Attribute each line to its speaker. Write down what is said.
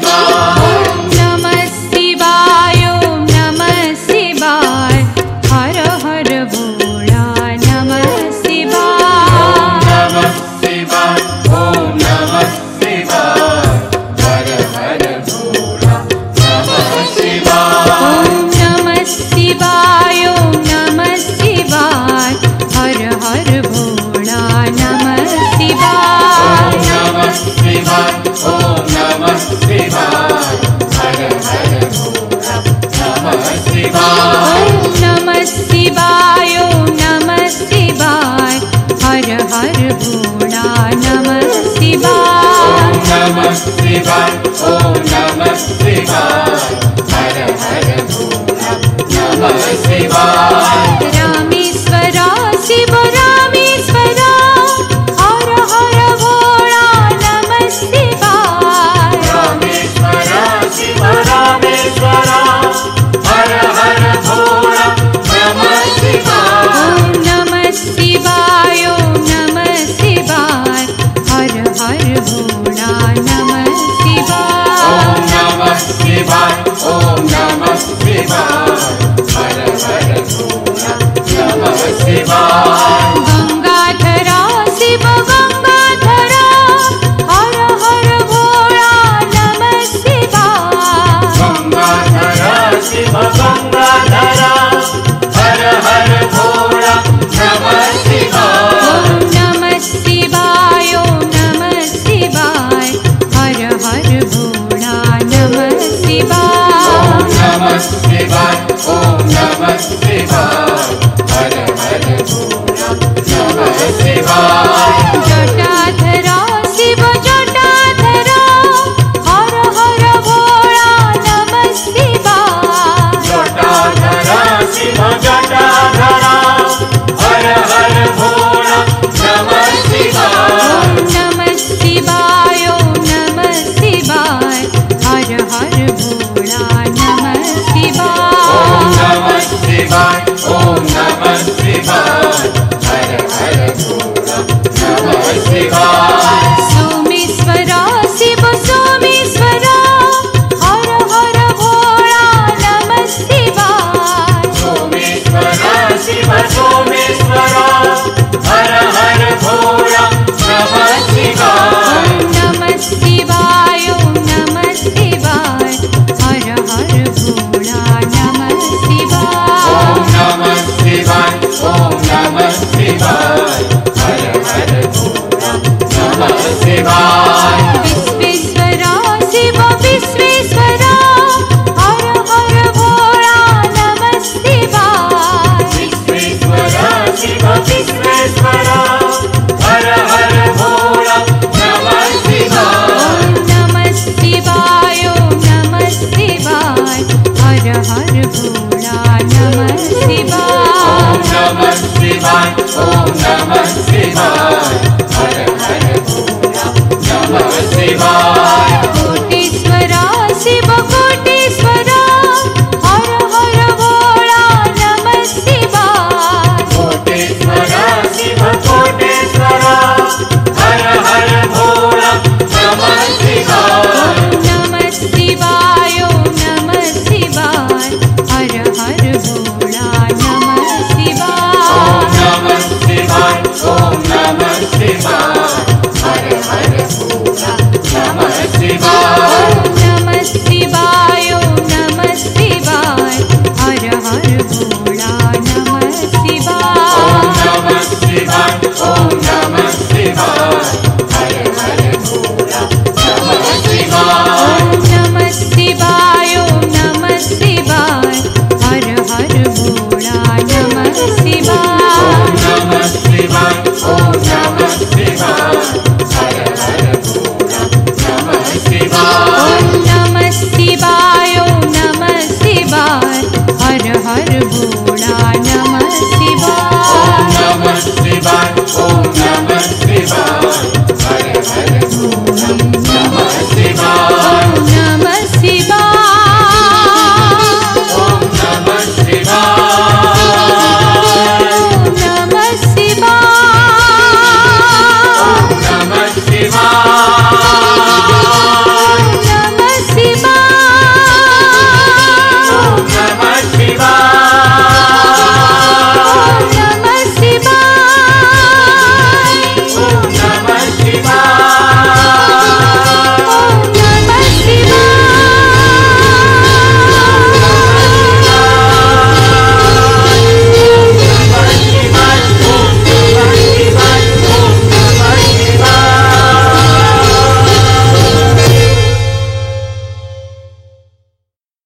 Speaker 1: Bye. ॐ नमः शिवाय।
Speaker 2: शिवाय ॐ नमः शिवाय हर हर भोला नमः शिवाय